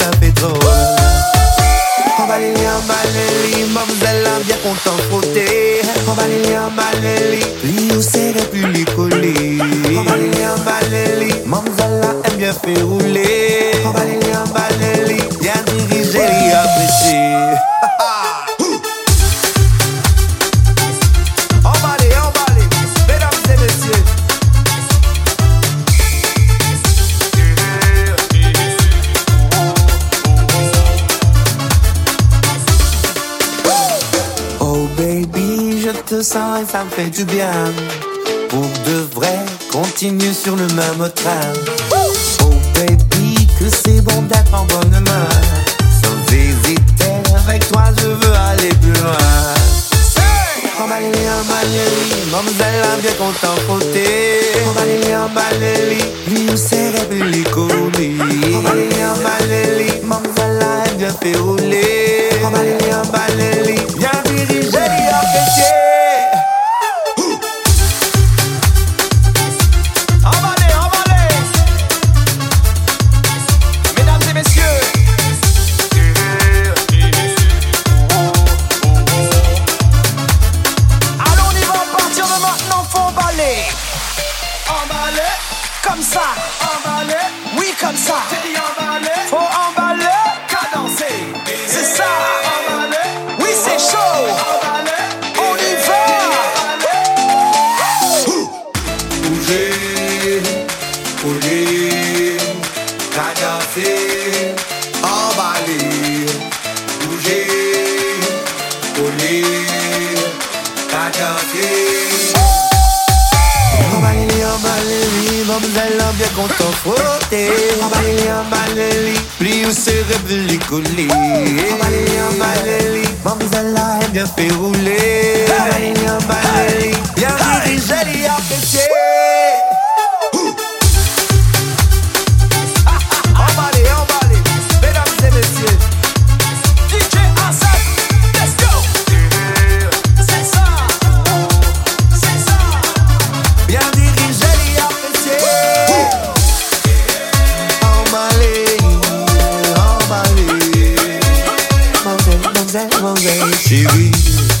ça fait trop Emballez, emballez, mademoiselle a bien content frotté Emballez, emballez, lui ou serré plus les coller Emballez, emballez, mademoiselle a aime bien fait rouler. Emballez, emballez, bien dirigé, apprécié. Emballez, te sens et ça me fait du bien. Pour de vrai, continue sur le même train. Oh baby, que c'est bon d'être en bonne main. Sans hésiter, avec toi je veux aller plus loin. Emballez, emballez, mademoiselle a bien content frotté. Emballez, emballez, lui ou serré plus les colis. Emballez, emballez, mademoiselle a bien fait rouler. Comme ça. emballer, Oui, comme ça. j'ai dit emballer, Faut emballer. cadencer. C'est ça. Emballer, Oui, c'est chaud. emballer, On y va. Bouger, rouler, cadencer, emballer, bouger, rouler, cadencer. Emballez, emballez, mademoiselle a bien content frotté. Emballez, emballez, pli ou a bien fait rouler. Emballé. Mademoiselle, mademoiselle, mademoiselle, chérie.